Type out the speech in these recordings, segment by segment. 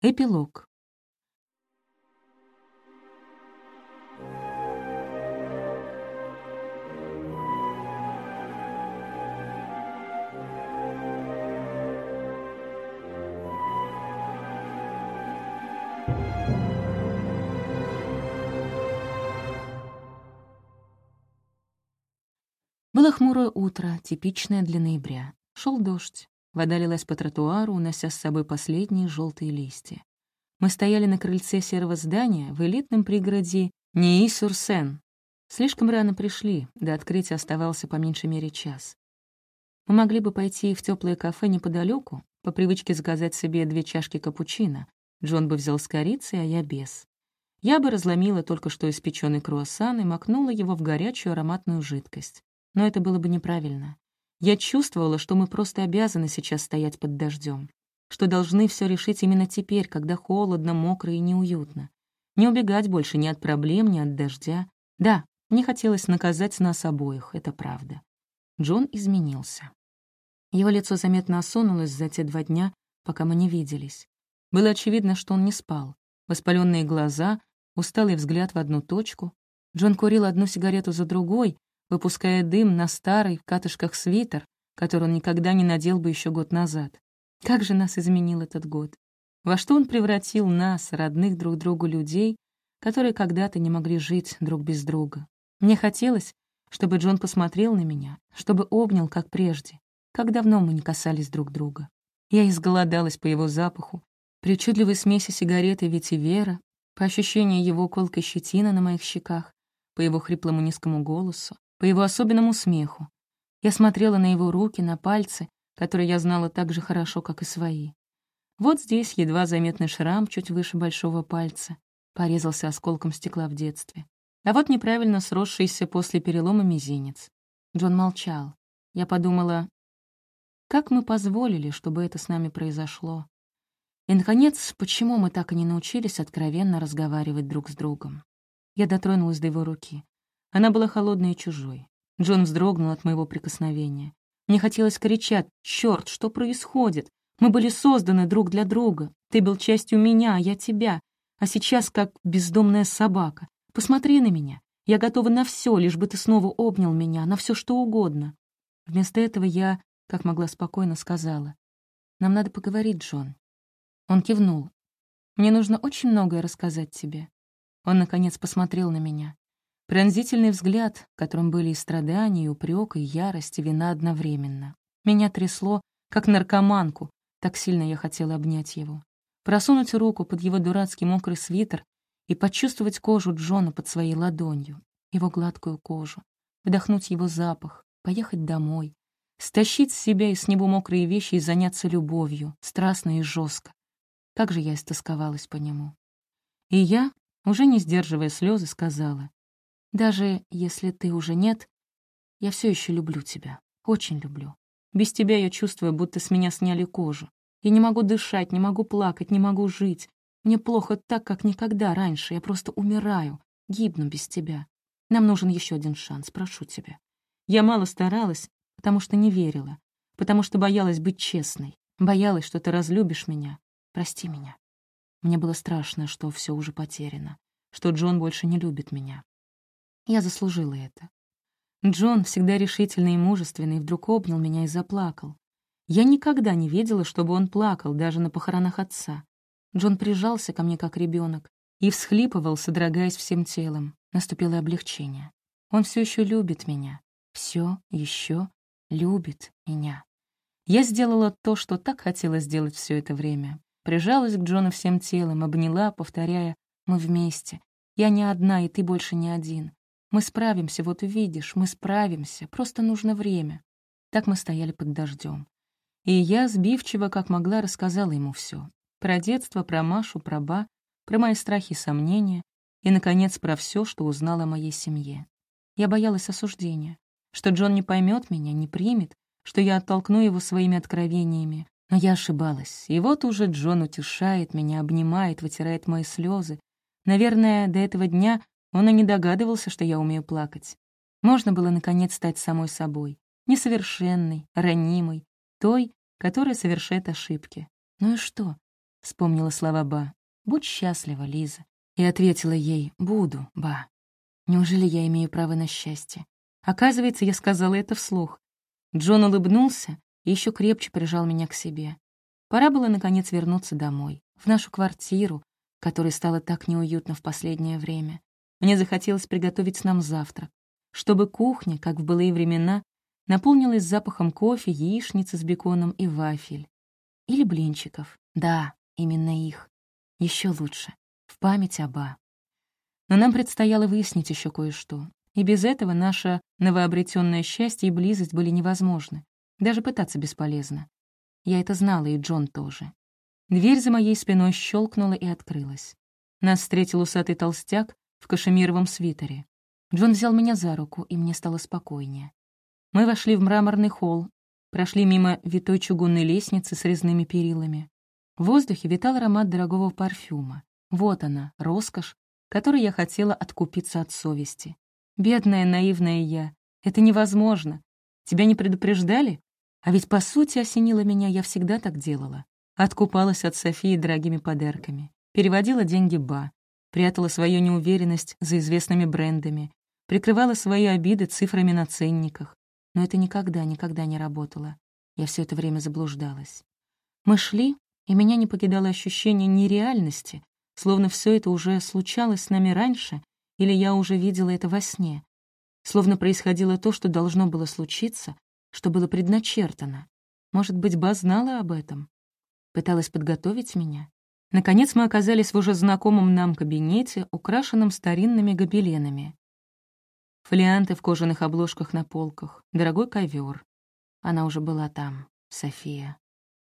Эпилог. Было хмурое утро, типичное для ноября. Шел дождь. Вода лилась по тротуару, унося с собой последние желтые листья. Мы стояли на крыльце серого здания в элитном пригороде Нии-Сурсен. Слишком рано пришли, до открытия оставался по меньшей мере час. Мы могли бы пойти в теплое кафе неподалеку, по привычке заказать себе две чашки капучино. Джон бы взял с корицей, а я без. Я бы разломила только что испеченный круассан и макнула его в горячую ароматную жидкость но это было бы неправильно. Я чувствовала, что мы просто обязаны сейчас стоять под дождем, что должны все решить именно теперь, когда холодно, мокро и неуютно. Не убегать больше ни от проблем, ни от дождя. Да, мне хотелось наказать нас обоих, это правда. Джон изменился. Его лицо заметно осунулось за те два дня, пока мы не виделись. Было очевидно, что он не спал. Воспаленные глаза, усталый взгляд в одну точку. Джон курил одну сигарету за другой, выпуская дым на старый в катышках свитер, который он никогда не надел бы еще год назад. Как же нас изменил этот год? Во что он превратил нас, родных друг другу людей, которые когда-то не могли жить друг без друга? Мне хотелось, чтобы Джон посмотрел на меня, чтобы обнял, как прежде. Как давно мы не касались друг друга. Я изголодалась по его запаху, причудливой смеси сигареты ветивера, по ощущению его колкой щетины на моих щеках, по его хриплому низкому голосу по его особенному смеху. Я смотрела на его руки, на пальцы, которые я знала так же хорошо, как и свои. Вот здесь едва заметный шрам чуть выше большого пальца. Порезался осколком стекла в детстве. А вот неправильно сросшийся после перелома мизинец. Джон молчал. Я подумала, как мы позволили, чтобы это с нами произошло? И, наконец, почему мы так и не научились откровенно разговаривать друг с другом? Я дотронулась до его руки. Она была холодной и чужой. Джон вздрогнул от моего прикосновения. Мне хотелось кричать «Чёрт, что происходит? Мы были созданы друг для друга. Ты был частью меня, а я тебя. А сейчас как бездомная собака. Посмотри на меня. Я готова на все, лишь бы ты снова обнял меня, на все что угодно». Вместо этого я, как могла спокойно, сказала. «Нам надо поговорить, Джон». Он кивнул. «Мне нужно очень многое рассказать тебе». Он, наконец, посмотрел на меня. Пронзительный взгляд, в котором были и страдания, и упрек, и ярость, и вина одновременно. Меня трясло, как наркоманку, так сильно я хотела обнять его. Просунуть руку под его дурацкий мокрый свитер и почувствовать кожу Джона под своей ладонью, его гладкую кожу, вдохнуть его запах, поехать домой, стащить с себя и с него мокрые вещи и заняться любовью, страстно и жестко. Как же я истосковалась по нему. И я, уже не сдерживая слезы, сказала, даже если ты уже нет, я все еще люблю тебя. Очень люблю. Без тебя я чувствую, будто с меня сняли кожу. Я не могу дышать, не могу плакать, не могу жить. Мне плохо так, как никогда раньше. Я просто умираю, гибну без тебя. Нам нужен еще один шанс, прошу тебя. Я мало старалась, потому что не верила, потому что боялась быть честной, боялась, что ты разлюбишь меня. Прости меня. Мне было страшно, что все уже потеряно, что Джон больше не любит меня. Я заслужила это. Джон, всегда решительный и мужественный, вдруг обнял меня и заплакал. Я никогда не видела, чтобы он плакал, даже на похоронах отца. Джон прижался ко мне, как ребенок, и всхлипывал, содрогаясь всем телом. Наступило облегчение. Он все еще любит меня. Все еще любит меня. Я сделала то, что так хотела сделать все это время. Прижалась к Джону всем телом, обняла, повторяя «Мы вместе. Я не одна, и ты больше не один. Мы справимся, вот увидишь, мы справимся, просто нужно время. Так мы стояли под дождем. И я, сбивчиво, как могла, рассказала ему все: Про детство, про Машу, про Ба, про мои страхи и сомнения, и, наконец, про все, что узнала о моей семье. Я боялась осуждения, что Джон не поймет меня, не примет, что я оттолкну его своими откровениями. Но я ошибалась. И вот уже Джон утешает меня, обнимает, вытирает мои слезы. Наверное, до этого дня он и не догадывался, что я умею плакать. Можно было, наконец, стать самой собой. Несовершенной, ранимой, той, которая совершает ошибки. Ну и что? — вспомнила слова Ба. «Будь счастлива, Лиза». И ответила ей «Буду, Ба». Неужели я имею право на счастье? Оказывается, я сказала это вслух. Джон улыбнулся и еще крепче прижал меня к себе. Пора было, наконец, вернуться домой, в нашу квартиру, которой стало так неуютно в последнее время. Мне захотелось приготовить нам завтрак, чтобы кухня, как в былые времена, наполнилась запахом кофе, яичницы с беконом и вафель. Или блинчиков. Да, именно их. Еще лучше. В память оба. Но нам предстояло выяснить еще кое-что. И без этого наше новообретенное счастье и близость были невозможны. Даже пытаться бесполезно. Я это знала, и Джон тоже. Дверь за моей спиной щелкнула и открылась. Нас встретил усатый толстяк в кашемировом свитере. Джон взял меня за руку, и мне стало спокойнее. Мы вошли в мраморный холл, прошли мимо витой чугунной лестницы с резными перилами. В воздухе витал аромат дорогого парфюма. Вот она, роскошь, которой я хотела откупиться от совести. Бедная, наивная я. Это невозможно. Тебя не предупреждали? А ведь, по сути, осенило меня, я всегда так делала. Откупалась от Софии дорогими подарками. Переводила деньги Ба. Прятала свою неуверенность за известными брендами. Прикрывала свои обиды цифрами на ценниках. Но это никогда, никогда не работало. Я все это время заблуждалась. Мы шли, и меня не покидало ощущение нереальности, словно все это уже случалось с нами раньше, или я уже видела это во сне. Словно происходило то, что должно было случиться, что было предначертано. Может быть, Ба знала об этом? Пыталась подготовить меня? Наконец мы оказались в уже знакомом нам кабинете, украшенном старинными гобеленами. Фолианты в кожаных обложках на полках, дорогой ковер. Она уже была там, София.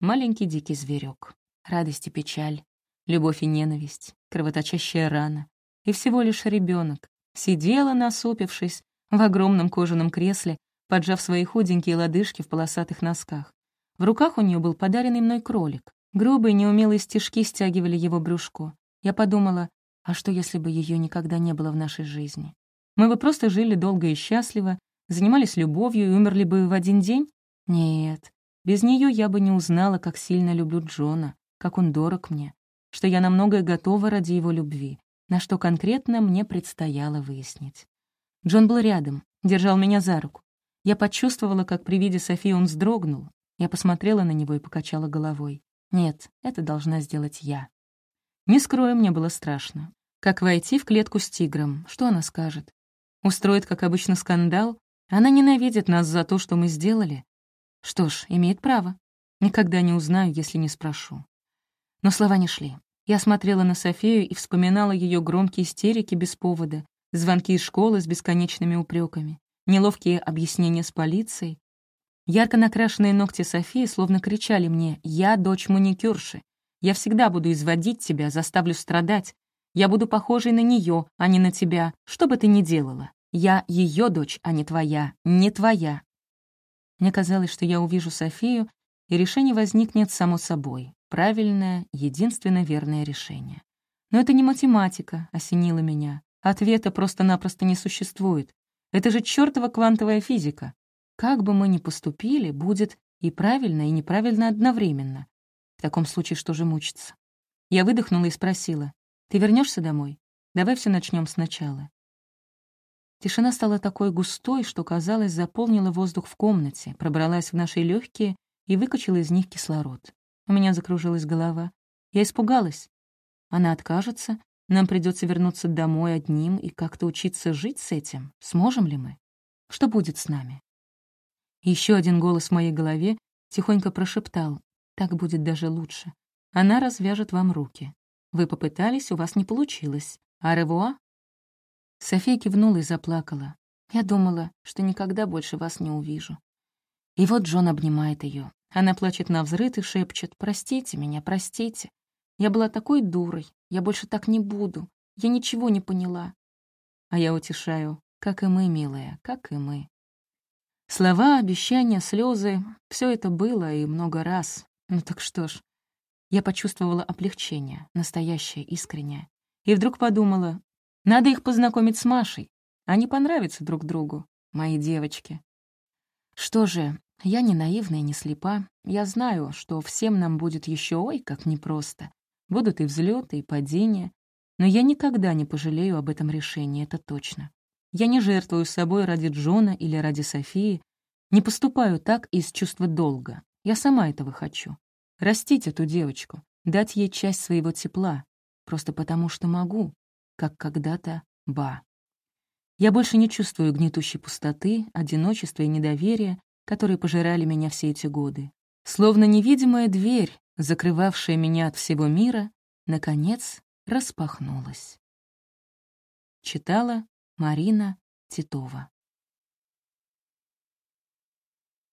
Маленький дикий зверек, радость и печаль, любовь и ненависть, кровоточащая рана. И всего лишь ребенок сидела, насупившись, в огромном кожаном кресле, поджав свои худенькие лодыжки в полосатых носках. В руках у нее был подаренный мной кролик. Грубые, неумелые стежки стягивали его брюшко. Я подумала, а что, если бы ее никогда не было в нашей жизни? Мы бы просто жили долго и счастливо, занимались любовью и умерли бы в один день? Нет, без нее я бы не узнала, как сильно люблю Джона, как он дорог мне что я на многое готова ради его любви, на что конкретно мне предстояло выяснить. Джон был рядом, держал меня за руку. Я почувствовала, как при виде Софии он вздрогнул. Я посмотрела на него и покачала головой. Нет, это должна сделать я. Не скрою, мне было страшно. Как войти в клетку с тигром? Что она скажет? Устроит, как обычно, скандал? Она ненавидит нас за то, что мы сделали? Что ж, имеет право. Никогда не узнаю, если не спрошу. Но слова не шли. Я смотрела на Софию и вспоминала ее громкие истерики без повода, звонки из школы с бесконечными упреками, неловкие объяснения с полицией. Ярко накрашенные ногти Софии словно кричали мне «Я дочь маникюрши. Я всегда буду изводить тебя, заставлю страдать. Я буду похожей на нее, а не на тебя, что бы ты ни делала. Я ее дочь, а не твоя, не твоя». Мне казалось, что я увижу Софию, и решение возникнет само собой правильное, единственно верное решение. Но это не математика осенила меня. Ответа просто-напросто не существует. Это же чертова квантовая физика. Как бы мы ни поступили, будет и правильно, и неправильно одновременно. В таком случае что же мучиться? Я выдохнула и спросила, «Ты вернешься домой? Давай все начнем сначала». Тишина стала такой густой, что, казалось, заполнила воздух в комнате, пробралась в наши легкие и выкачала из них кислород. У меня закружилась голова. Я испугалась. Она откажется, нам придется вернуться домой одним и как-то учиться жить с этим. Сможем ли мы? Что будет с нами? Еще один голос в моей голове тихонько прошептал. Так будет даже лучше. Она развяжет вам руки. Вы попытались, у вас не получилось. А ревуа? София кивнула и заплакала. Я думала, что никогда больше вас не увижу. И вот Джон обнимает ее. Она плачет на взрыт и шепчет «Простите меня, простите. Я была такой дурой, я больше так не буду. Я ничего не поняла». А я утешаю «Как и мы, милая, как и мы». Слова, обещания, слезы — все это было и много раз. Ну так что ж, я почувствовала облегчение, настоящее, искреннее. И вдруг подумала, надо их познакомить с Машей. Они понравятся друг другу, мои девочки. Что же, я не наивна и не слепа. Я знаю, что всем нам будет еще ой, как непросто. Будут и взлеты, и падения. Но я никогда не пожалею об этом решении, это точно. Я не жертвую собой ради Джона или ради Софии, не поступаю так из чувства долга. Я сама этого хочу. Растить эту девочку, дать ей часть своего тепла, просто потому что могу, как когда-то Ба. Я больше не чувствую гнетущей пустоты, одиночества и недоверия, которые пожирали меня все эти годы. Словно невидимая дверь, закрывавшая меня от всего мира, наконец распахнулась. Читала Марина Титова